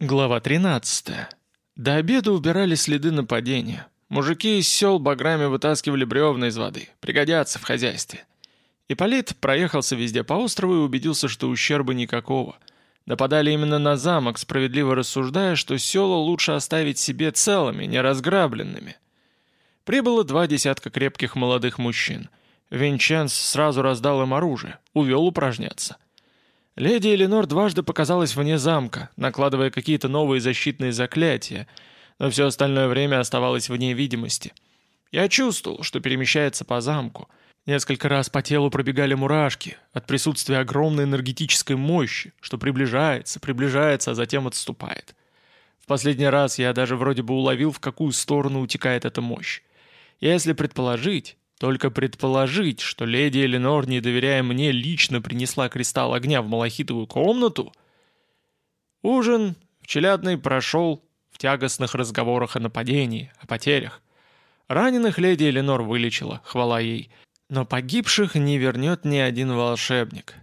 Глава 13. До обеда убирали следы нападения. Мужики из сел баграми вытаскивали бревна из воды. Пригодятся в хозяйстве. Ипполит проехался везде по острову и убедился, что ущерба никакого. Нападали именно на замок, справедливо рассуждая, что села лучше оставить себе целыми, не разграбленными. Прибыло два десятка крепких молодых мужчин. Винченс сразу раздал им оружие, увел упражняться. Леди Эленор дважды показалась вне замка, накладывая какие-то новые защитные заклятия, но все остальное время оставалась вне видимости. Я чувствовал, что перемещается по замку. Несколько раз по телу пробегали мурашки от присутствия огромной энергетической мощи, что приближается, приближается, а затем отступает. В последний раз я даже вроде бы уловил, в какую сторону утекает эта мощь. Если предположить, только предположить, что леди Эленор, не доверяя мне, лично принесла кристалл огня в малахитовую комнату... Ужин в Челядной прошел в тягостных разговорах о нападении, о потерях. Раненых леди Эленор вылечила, хвала ей. Но погибших не вернет ни один волшебник.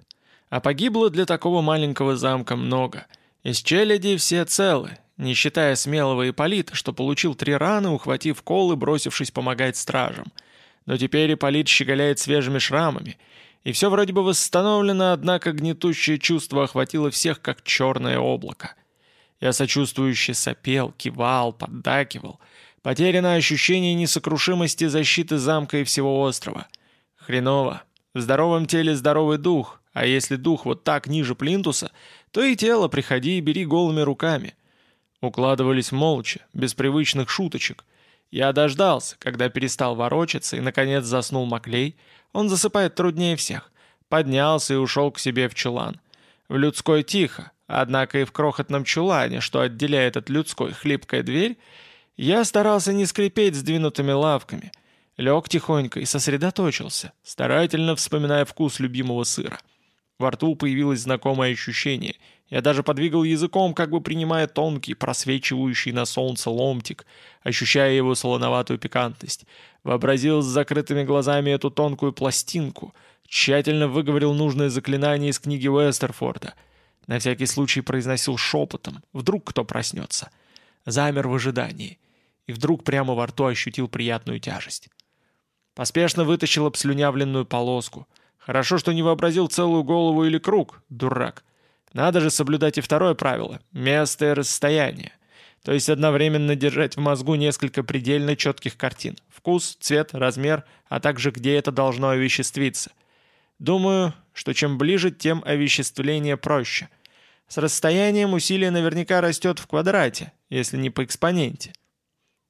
А погибло для такого маленького замка много. Из челяди все целы, не считая смелого Ипполита, что получил три раны, ухватив кол и бросившись помогать стражам — но теперь Ипполит щеголяет свежими шрамами, и все вроде бы восстановлено, однако гнетущее чувство охватило всех, как черное облако. Я сочувствующе сопел, кивал, поддакивал. Потеряно ощущение несокрушимости защиты замка и всего острова. Хреново. В здоровом теле здоровый дух, а если дух вот так ниже плинтуса, то и тело приходи и бери голыми руками. Укладывались молча, без привычных шуточек — я дождался, когда перестал ворочаться и, наконец, заснул Маклей. Он засыпает труднее всех. Поднялся и ушел к себе в чулан. В людской тихо, однако и в крохотном чулане, что отделяет от людской хлипкая дверь, я старался не скрипеть сдвинутыми лавками. Лег тихонько и сосредоточился, старательно вспоминая вкус любимого сыра. Во рту появилось знакомое ощущение. Я даже подвигал языком, как бы принимая тонкий, просвечивающий на солнце ломтик, ощущая его солоноватую пикантность. Вообразил с закрытыми глазами эту тонкую пластинку, тщательно выговорил нужное заклинание из книги Уэстерфорда. На всякий случай произносил шепотом, вдруг кто проснется. Замер в ожидании. И вдруг прямо во рту ощутил приятную тяжесть. Поспешно вытащил обслюнявленную полоску — Хорошо, что не вообразил целую голову или круг, дурак. Надо же соблюдать и второе правило — место и расстояние. То есть одновременно держать в мозгу несколько предельно четких картин. Вкус, цвет, размер, а также где это должно овеществиться. Думаю, что чем ближе, тем овеществление проще. С расстоянием усилие наверняка растет в квадрате, если не по экспоненте.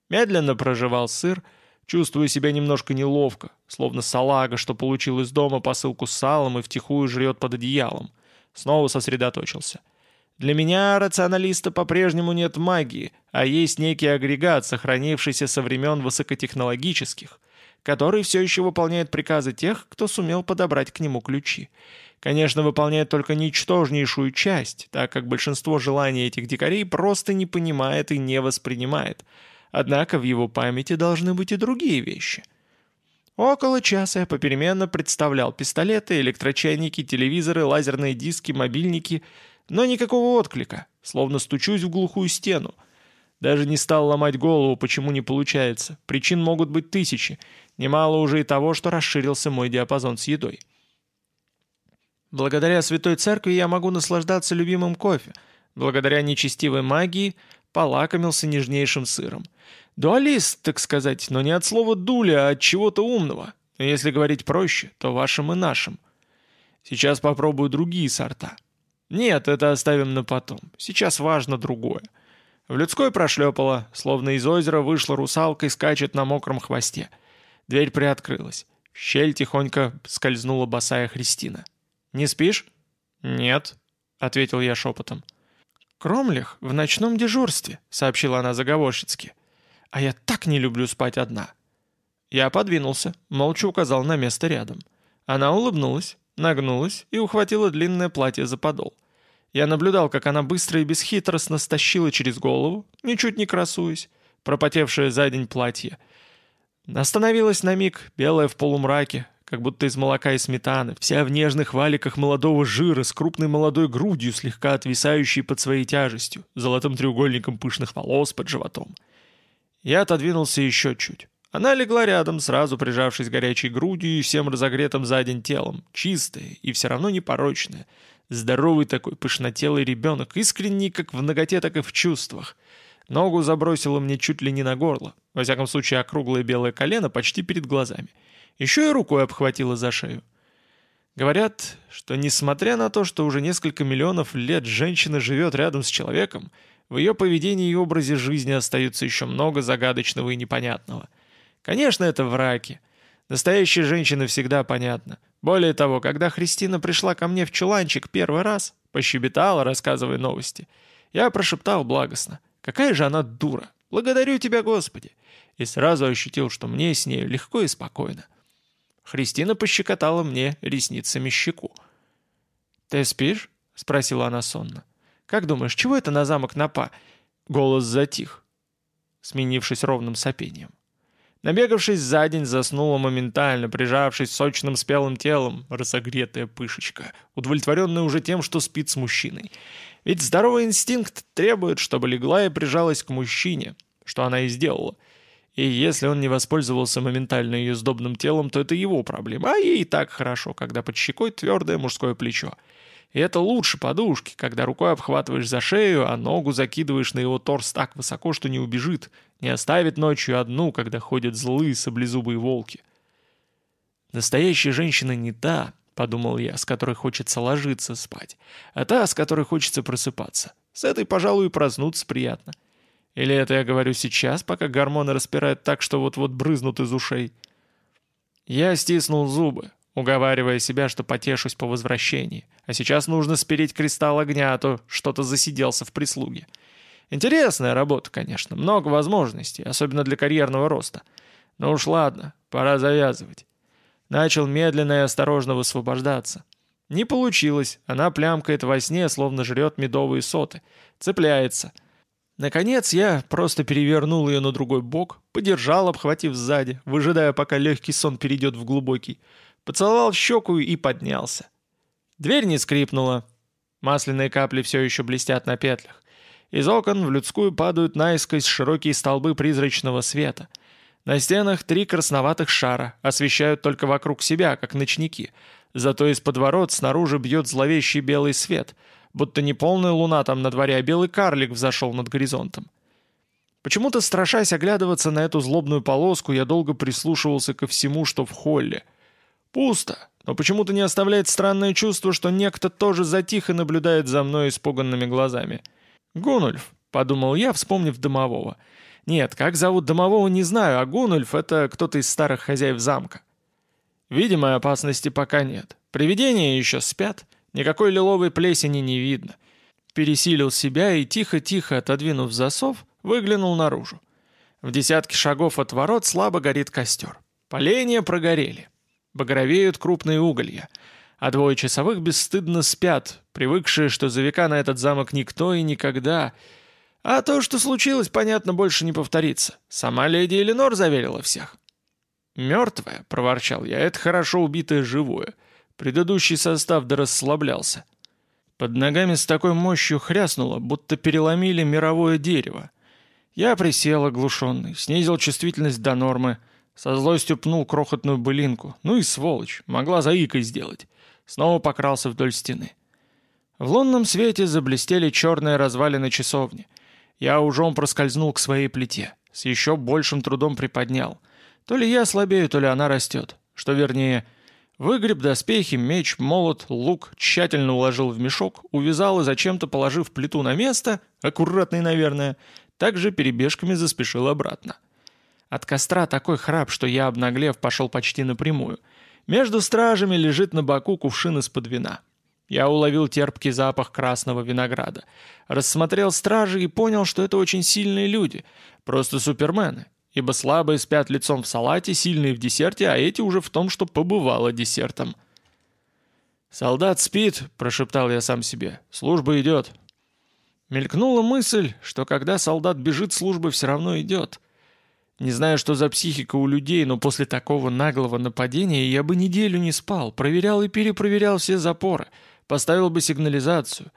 Медленно проживал сыр, Чувствую себя немножко неловко, словно салага, что получил из дома посылку с салом и втихую жрет под одеялом. Снова сосредоточился. Для меня, рационалиста, по-прежнему нет магии, а есть некий агрегат, сохранившийся со времен высокотехнологических, который все еще выполняет приказы тех, кто сумел подобрать к нему ключи. Конечно, выполняет только ничтожнейшую часть, так как большинство желаний этих дикарей просто не понимает и не воспринимает – Однако в его памяти должны быть и другие вещи. Около часа я попеременно представлял пистолеты, электрочайники, телевизоры, лазерные диски, мобильники, но никакого отклика, словно стучусь в глухую стену. Даже не стал ломать голову, почему не получается. Причин могут быть тысячи. Немало уже и того, что расширился мой диапазон с едой. Благодаря Святой Церкви я могу наслаждаться любимым кофе. Благодаря нечестивой магии полакомился нежнейшим сыром. Дуалист, так сказать, но не от слова «дуля», а от чего-то умного. Но если говорить проще, то вашим и нашим. Сейчас попробую другие сорта. Нет, это оставим на потом. Сейчас важно другое. В людской прошлепало, словно из озера вышла русалка и скачет на мокром хвосте. Дверь приоткрылась. В щель тихонько скользнула босая Христина. «Не спишь?» «Нет», — ответил я шепотом. «Кромлих в ночном дежурстве», — сообщила она заговорщицки. «А я так не люблю спать одна». Я подвинулся, молча указал на место рядом. Она улыбнулась, нагнулась и ухватила длинное платье за подол. Я наблюдал, как она быстро и бесхитростно стащила через голову, ничуть не красуясь, пропотевшее за день платье. Остановилась на миг, белая в полумраке, как будто из молока и сметаны, вся в нежных валиках молодого жира, с крупной молодой грудью, слегка отвисающей под своей тяжестью, золотым треугольником пышных волос под животом. Я отодвинулся еще чуть. Она легла рядом, сразу прижавшись горячей грудью и всем разогретым за день телом, чистая и все равно непорочная. Здоровый такой пышнотелый ребенок, искренний как в ноготе, так и в чувствах. Ногу забросила мне чуть ли не на горло, во всяком случае округлое белое колено почти перед глазами. Еще и рукой обхватила за шею. Говорят, что несмотря на то, что уже несколько миллионов лет женщина живет рядом с человеком, в ее поведении и образе жизни остается еще много загадочного и непонятного – Конечно, это враки. Настоящая женщина всегда понятна. Более того, когда Христина пришла ко мне в чуланчик первый раз, пощебетала, рассказывая новости, я прошептал благостно. «Какая же она дура! Благодарю тебя, Господи!» И сразу ощутил, что мне с нею легко и спокойно. Христина пощекотала мне ресницами щеку. «Ты спишь?» — спросила она сонно. «Как думаешь, чего это на замок напа?» Голос затих, сменившись ровным сопением. Набегавшись за день, заснула моментально, прижавшись сочным спелым телом, разогретая пышечка, удовлетворенная уже тем, что спит с мужчиной. Ведь здоровый инстинкт требует, чтобы легла и прижалась к мужчине, что она и сделала. И если он не воспользовался моментально ее сдобным телом, то это его проблема, а ей и так хорошо, когда под щекой твердое мужское плечо. И это лучше подушки, когда рукой обхватываешь за шею, а ногу закидываешь на его торс так высоко, что не убежит, не оставит ночью одну, когда ходят злые саблезубые волки. Настоящая женщина не та, подумал я, с которой хочется ложиться спать, а та, с которой хочется просыпаться. С этой, пожалуй, и проснуться приятно. Или это я говорю сейчас, пока гормоны распирают так, что вот-вот брызнут из ушей? Я стиснул зубы, уговаривая себя, что потешусь по возвращении. А сейчас нужно спереть кристалл огня, а то что-то засиделся в прислуге. Интересная работа, конечно, много возможностей, особенно для карьерного роста. Но уж ладно, пора завязывать. Начал медленно и осторожно высвобождаться. Не получилось, она плямкает во сне, словно жрет медовые соты. Цепляется. Наконец я просто перевернул ее на другой бок, подержал, обхватив сзади, выжидая, пока легкий сон перейдет в глубокий. Поцеловал щеку и поднялся. Дверь не скрипнула. Масляные капли все еще блестят на петлях. Из окон в людскую падают наискось широкие столбы призрачного света. На стенах три красноватых шара, освещают только вокруг себя, как ночники. Зато из-под ворот снаружи бьет зловещий белый свет, будто не полная луна там на дворе, а белый карлик взошел над горизонтом. Почему-то, страшась оглядываться на эту злобную полоску, я долго прислушивался ко всему, что в холле. Пусто, но почему-то не оставляет странное чувство, что некто тоже затих и наблюдает за мной испуганными глазами. «Гунульф», — подумал я, вспомнив домового. «Нет, как зовут домового, не знаю, а Гунульф — это кто-то из старых хозяев замка». Видимой опасности пока нет. Привидения еще спят, никакой лиловой плесени не видно. Пересилил себя и, тихо-тихо отодвинув засов, выглянул наружу. В десятке шагов от ворот слабо горит костер. Поленья прогорели. Багровеют крупные уголья. А двое часовых бесстыдно спят, привыкшие, что за века на этот замок никто и никогда... А то, что случилось, понятно, больше не повторится. Сама леди Эленор заверила всех. «Мертвая», — проворчал я, — «это хорошо убитое живое. Предыдущий состав да расслаблялся». Под ногами с такой мощью хряснуло, будто переломили мировое дерево. Я присел оглушенный, снизил чувствительность до нормы — со злостью пнул крохотную былинку. Ну и сволочь, могла заикой сделать. Снова покрался вдоль стены. В лунном свете заблестели черные развалины часовни. Я ужом проскользнул к своей плите. С еще большим трудом приподнял. То ли я слабею, то ли она растет. Что вернее, выгреб доспехи, меч, молот, лук, тщательно уложил в мешок, увязал и зачем-то положив плиту на место, аккуратный, наверное, также перебежками заспешил обратно. От костра такой храп, что я, обнаглев, пошел почти напрямую. Между стражами лежит на боку кувшин из-под вина. Я уловил терпкий запах красного винограда. Рассмотрел стражи и понял, что это очень сильные люди. Просто супермены. Ибо слабые спят лицом в салате, сильные в десерте, а эти уже в том, что побывало десертом. «Солдат спит», — прошептал я сам себе. «Служба идет». Мелькнула мысль, что когда солдат бежит, служба все равно идет. Не знаю, что за психика у людей, но после такого наглого нападения я бы неделю не спал, проверял и перепроверял все запоры, поставил бы сигнализацию.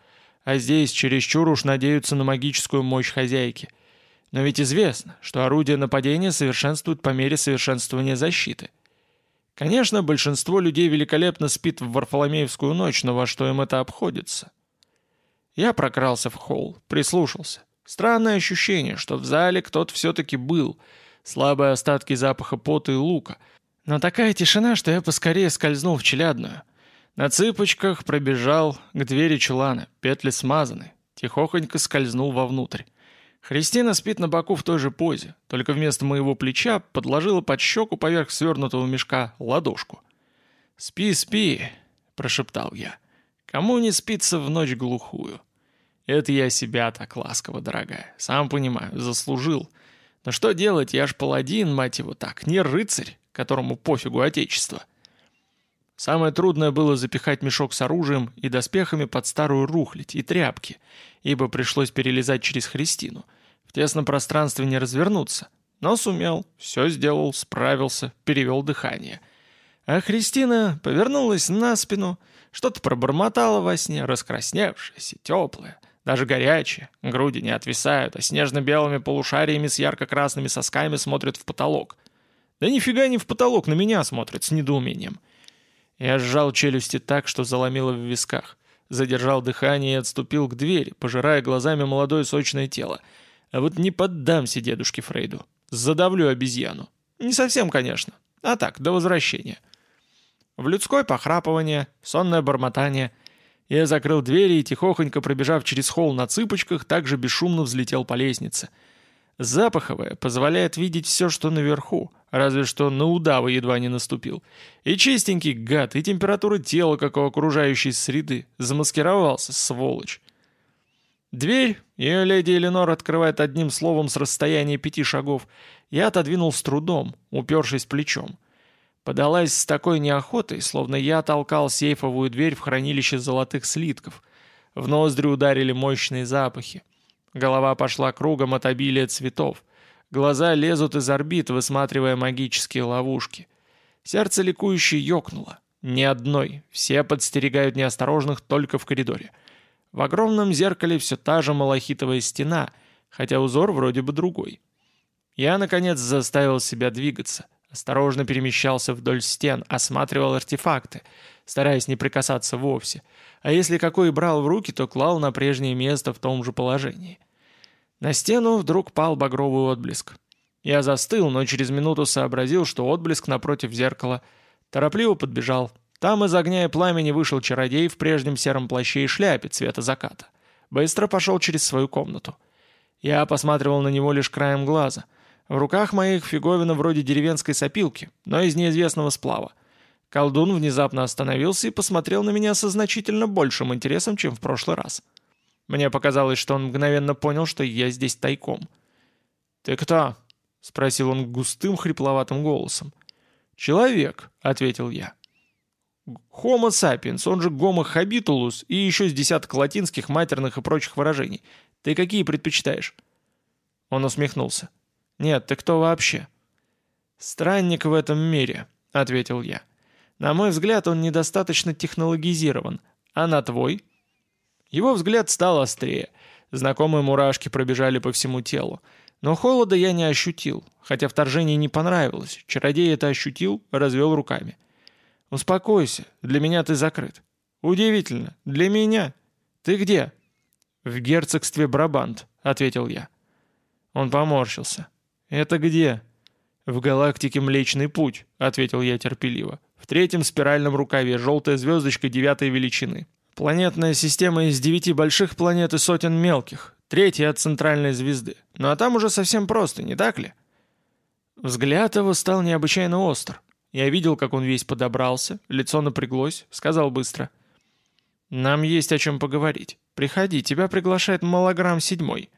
А здесь чересчур уж надеются на магическую мощь хозяйки. Но ведь известно, что орудия нападения совершенствуют по мере совершенствования защиты. Конечно, большинство людей великолепно спит в Варфоломеевскую ночь, но во что им это обходится? Я прокрался в холл, прислушался. Странное ощущение, что в зале кто-то все-таки был — слабые остатки запаха пота и лука. Но такая тишина, что я поскорее скользнул в челядную. На цыпочках пробежал к двери чулана, петли смазаны, тихохонько скользнул вовнутрь. Христина спит на боку в той же позе, только вместо моего плеча подложила под щеку поверх свернутого мешка ладошку. «Спи, спи», — прошептал я. «Кому не спится в ночь глухую?» «Это я себя так ласково, дорогая. Сам понимаю, заслужил. Но что делать, я ж паладин, мать его так, не рыцарь, которому пофигу отечество. Самое трудное было запихать мешок с оружием и доспехами под старую рухлядь и тряпки, ибо пришлось перелезать через Христину. В тесном пространстве не развернуться. Но сумел, все сделал, справился, перевел дыхание. А Христина повернулась на спину, что-то пробормотала во сне, раскрасневшаяся, теплая, даже горячие, груди не отвисают, а снежно-белыми полушариями с ярко-красными сосками смотрят в потолок. Да нифига не в потолок, на меня смотрят с недоумением. Я сжал челюсти так, что заломило в висках. Задержал дыхание и отступил к двери, пожирая глазами молодое сочное тело. А вот не поддамся дедушке Фрейду. Задавлю обезьяну. Не совсем, конечно. А так, до возвращения. В людское похрапывание, сонное бормотание — я закрыл двери и, тихохонько пробежав через холл на цыпочках, также бесшумно взлетел по лестнице. Запаховая позволяет видеть все, что наверху, разве что на удава едва не наступил. И чистенький гад, и температура тела, как у окружающей среды. Замаскировался, сволочь. Дверь, ее леди Эленор открывает одним словом с расстояния пяти шагов, я отодвинул с трудом, упершись плечом. Подалась с такой неохотой, словно я толкал сейфовую дверь в хранилище золотых слитков. В ноздри ударили мощные запахи. Голова пошла кругом от обилия цветов. Глаза лезут из орбит, высматривая магические ловушки. Сердце ликующе ёкнуло. Ни одной. Все подстерегают неосторожных только в коридоре. В огромном зеркале все та же малахитовая стена, хотя узор вроде бы другой. Я, наконец, заставил себя двигаться — Осторожно перемещался вдоль стен, осматривал артефакты, стараясь не прикасаться вовсе. А если какой брал в руки, то клал на прежнее место в том же положении. На стену вдруг пал багровый отблеск. Я застыл, но через минуту сообразил, что отблеск напротив зеркала. Торопливо подбежал. Там из огня и пламени вышел чародей в прежнем сером плаще и шляпе цвета заката. Быстро пошел через свою комнату. Я посматривал на него лишь краем глаза — в руках моих фиговина вроде деревенской сопилки, но из неизвестного сплава. Колдун внезапно остановился и посмотрел на меня со значительно большим интересом, чем в прошлый раз. Мне показалось, что он мгновенно понял, что я здесь тайком. «Ты кто?» — спросил он густым хрипловатым голосом. «Человек», — ответил я. «Homo sapiens, он же Homo habitulus и еще с десяток латинских, матерных и прочих выражений. Ты какие предпочитаешь?» Он усмехнулся. «Нет, ты кто вообще?» «Странник в этом мире», — ответил я. «На мой взгляд, он недостаточно технологизирован. А на твой?» Его взгляд стал острее. Знакомые мурашки пробежали по всему телу. Но холода я не ощутил, хотя вторжение не понравилось. Чародей это ощутил, развел руками. «Успокойся, для меня ты закрыт». «Удивительно, для меня? Ты где?» «В герцогстве Брабант», — ответил я. Он поморщился. «Это где?» «В галактике Млечный Путь», — ответил я терпеливо. «В третьем спиральном рукаве желтая звездочка девятой величины. Планетная система из девяти больших планет и сотен мелких. Третья от центральной звезды. Ну а там уже совсем просто, не так ли?» Взгляд его стал необычайно остр. Я видел, как он весь подобрался, лицо напряглось, сказал быстро. «Нам есть о чем поговорить. Приходи, тебя приглашает малограмм седьмой».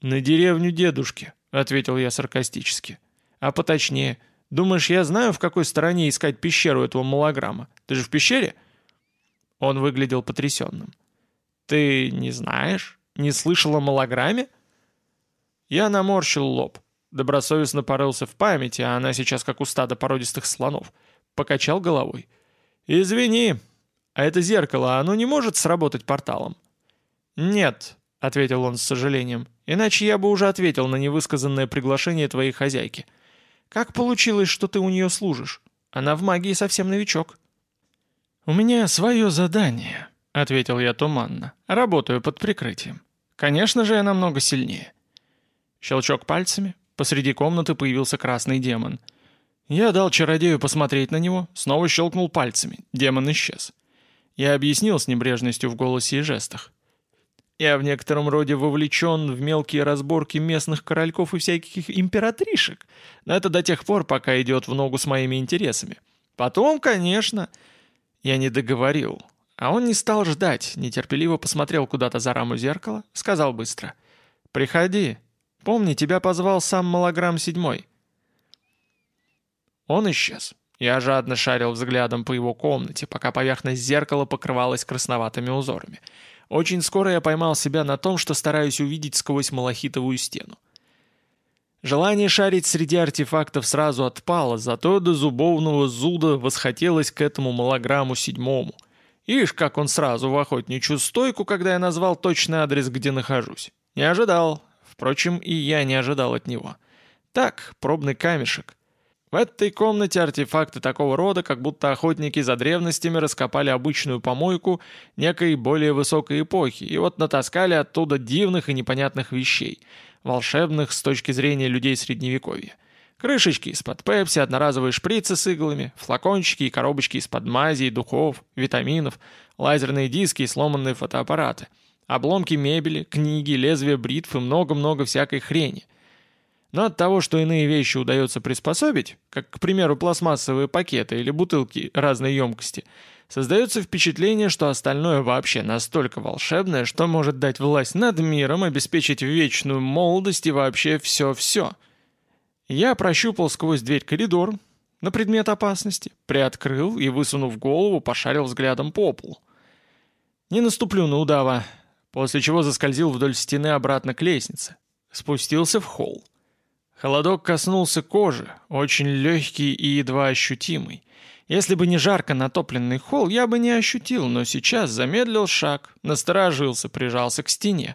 «На деревню дедушки», — ответил я саркастически. «А поточнее, думаешь, я знаю, в какой стороне искать пещеру этого малограмма? Ты же в пещере?» Он выглядел потрясенным. «Ты не знаешь? Не слышал о малограмме?» Я наморщил лоб. Добросовестно порылся в памяти, а она сейчас как у стада породистых слонов. Покачал головой. «Извини, а это зеркало, оно не может сработать порталом?» «Нет», — ответил он с сожалением, «иначе я бы уже ответил на невысказанное приглашение твоей хозяйки. Как получилось, что ты у нее служишь? Она в магии совсем новичок». «У меня свое задание», — ответил я туманно. «Работаю под прикрытием. Конечно же, я намного сильнее». Щелчок пальцами. Посреди комнаты появился красный демон. Я дал чародею посмотреть на него, снова щелкнул пальцами. Демон исчез. Я объяснил с небрежностью в голосе и жестах. Я в некотором роде вовлечен в мелкие разборки местных корольков и всяких императришек, но это до тех пор, пока идет в ногу с моими интересами. Потом, конечно, я не договорил. А он не стал ждать, нетерпеливо посмотрел куда-то за раму зеркала, сказал быстро. «Приходи. Помни, тебя позвал сам Малограмм Седьмой». Он исчез. Я жадно шарил взглядом по его комнате, пока поверхность зеркала покрывалась красноватыми узорами. Очень скоро я поймал себя на том, что стараюсь увидеть сквозь малахитовую стену. Желание шарить среди артефактов сразу отпало, зато до зубовного зуда восхотелось к этому малограмму седьмому. Ишь, как он сразу в охотничью стойку, когда я назвал точный адрес, где нахожусь. Не ожидал. Впрочем, и я не ожидал от него. Так, пробный камешек. В этой комнате артефакты такого рода, как будто охотники за древностями раскопали обычную помойку некой более высокой эпохи, и вот натаскали оттуда дивных и непонятных вещей — волшебных с точки зрения людей Средневековья. Крышечки из-под пепси, одноразовые шприцы с иглами, флакончики и коробочки из-под мази, духов, витаминов, лазерные диски и сломанные фотоаппараты, обломки мебели, книги, лезвия бритв и много-много всякой хрени. Но от того, что иные вещи удается приспособить, как, к примеру, пластмассовые пакеты или бутылки разной емкости – Создается впечатление, что остальное вообще настолько волшебное, что может дать власть над миром, обеспечить вечную молодость и вообще все-все. Я прощупал сквозь дверь коридор на предмет опасности, приоткрыл и, высунув голову, пошарил взглядом по полу. Не наступлю на удава, после чего заскользил вдоль стены обратно к лестнице. Спустился в холл. Холодок коснулся кожи, очень легкий и едва ощутимый. Если бы не жарко натопленный холл, я бы не ощутил, но сейчас замедлил шаг, насторожился, прижался к стене.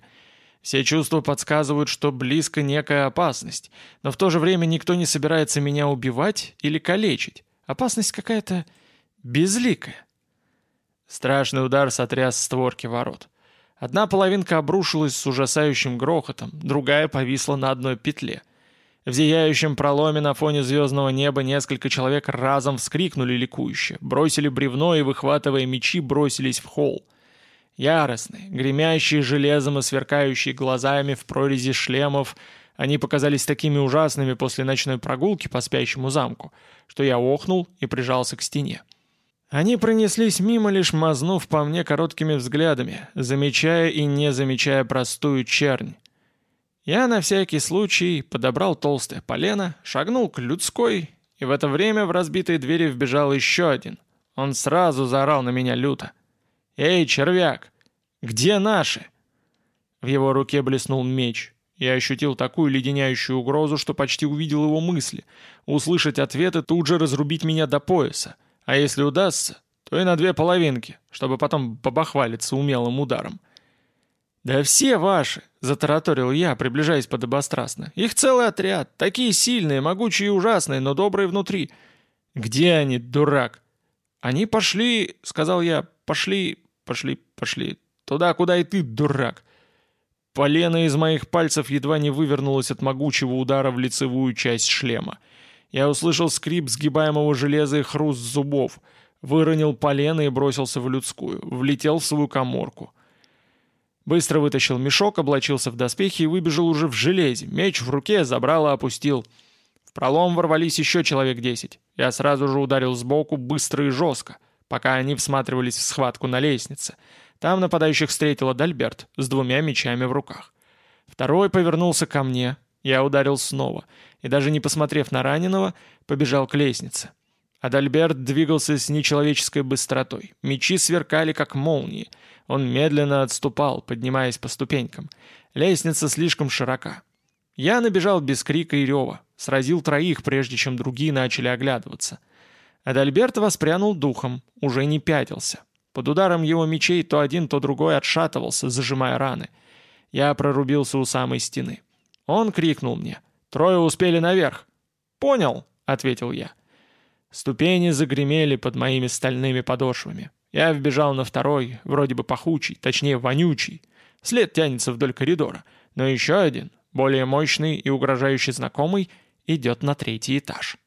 Все чувства подсказывают, что близко некая опасность, но в то же время никто не собирается меня убивать или калечить. Опасность какая-то безликая. Страшный удар сотряс створки ворот. Одна половинка обрушилась с ужасающим грохотом, другая повисла на одной петле — в зияющем проломе на фоне звездного неба несколько человек разом вскрикнули ликующе, бросили бревно и, выхватывая мечи, бросились в холл. Яростные, гремящие железом и сверкающие глазами в прорези шлемов, они показались такими ужасными после ночной прогулки по спящему замку, что я охнул и прижался к стене. Они пронеслись мимо, лишь мазнув по мне короткими взглядами, замечая и не замечая простую чернь. Я на всякий случай подобрал толстое полено, шагнул к людской, и в это время в разбитые двери вбежал еще один. Он сразу заорал на меня люто. «Эй, червяк! Где наши?» В его руке блеснул меч. Я ощутил такую леденяющую угрозу, что почти увидел его мысли. Услышать ответы тут же разрубить меня до пояса. А если удастся, то и на две половинки, чтобы потом побахвалиться умелым ударом. «Да все ваши!» — затараторил я, приближаясь подобострастно. «Их целый отряд, такие сильные, могучие и ужасные, но добрые внутри. Где они, дурак?» «Они пошли», — сказал я, — «пошли, пошли, пошли. Туда, куда и ты, дурак». Полено из моих пальцев едва не вывернулось от могучего удара в лицевую часть шлема. Я услышал скрип сгибаемого железа и хруст зубов, выронил полено и бросился в людскую, влетел в свою коморку. Быстро вытащил мешок, облачился в доспехи и выбежал уже в железе. Меч в руке забрал и опустил. В пролом ворвались еще человек десять. Я сразу же ударил сбоку быстро и жестко, пока они всматривались в схватку на лестнице. Там нападающих встретил Адальберт с двумя мечами в руках. Второй повернулся ко мне. Я ударил снова. И даже не посмотрев на раненого, побежал к лестнице. Адальберт двигался с нечеловеческой быстротой. Мечи сверкали, как молнии. Он медленно отступал, поднимаясь по ступенькам. Лестница слишком широка. Я набежал без крика и рева, сразил троих, прежде чем другие начали оглядываться. Адальберт воспрянул духом, уже не пятился. Под ударом его мечей то один, то другой отшатывался, зажимая раны. Я прорубился у самой стены. Он крикнул мне. «Трое успели наверх!» «Понял», — ответил я. Ступени загремели под моими стальными подошвами. Я вбежал на второй, вроде бы пахучий, точнее вонючий. След тянется вдоль коридора, но еще один, более мощный и угрожающий знакомый, идет на третий этаж.